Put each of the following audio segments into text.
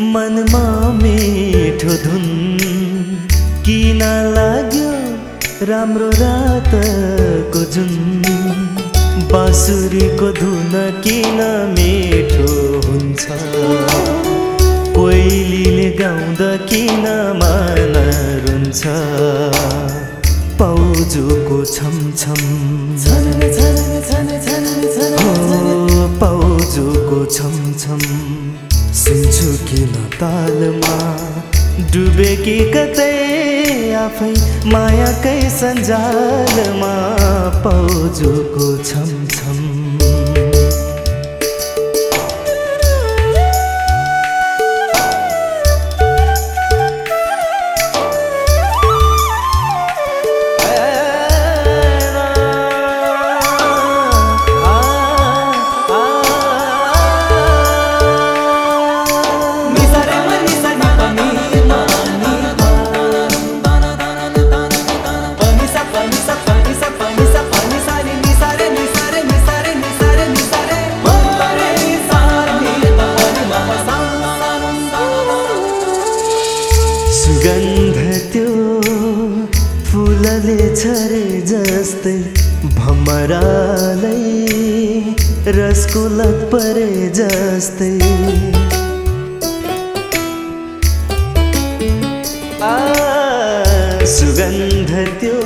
मनमा मिठो धुन। किन लाग्यो राम्रो रातको जुन? बाँसुरीको धुन किन मिठो हुन्छ? कोइलीले गाउँदा किन मन रुन्छ? पाउजोको छमछम। हो पाउजोको छमछम। सुन्छु किन तालमा डुबे कि कतै आफै मायाकै सञ्जालमा पाउजोको छमछम सुगन्ध त्यो फुलले छरे जस्तै भमरालाई रसको लत परे जस्तै। सुगन्ध त्यो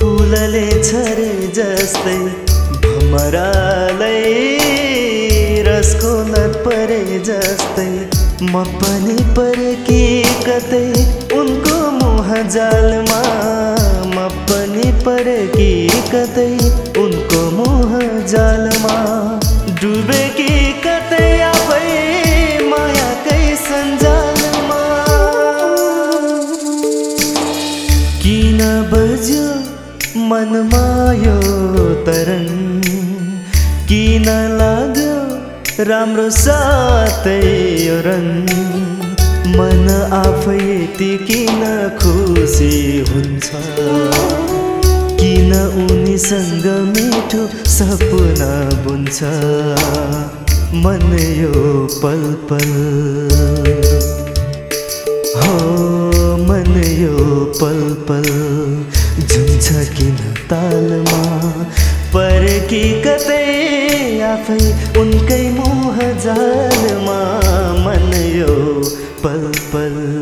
फुलले छरे जस्तै भमरालाई रसको लत परे जस्तै। म पनि परे कि कतै उनको मुह जालमा म पनि परे कि कतै उनको मुह जालमा डुबे कि कतै आफै मायाकै सञ्जालमा। किन बज्यो मनमा यो किन लाग्यो राम्रो साथै यो रङ? मन आफै किन खुसी हुन्छ? किन उनीसँग मिठो सपना बुन्छ? मन यो पल पल। हो मन यो पल पल। झुन्छ किन तालमा? पर कि कतै आफै उनकै मुह जालमा? मन यो पल पल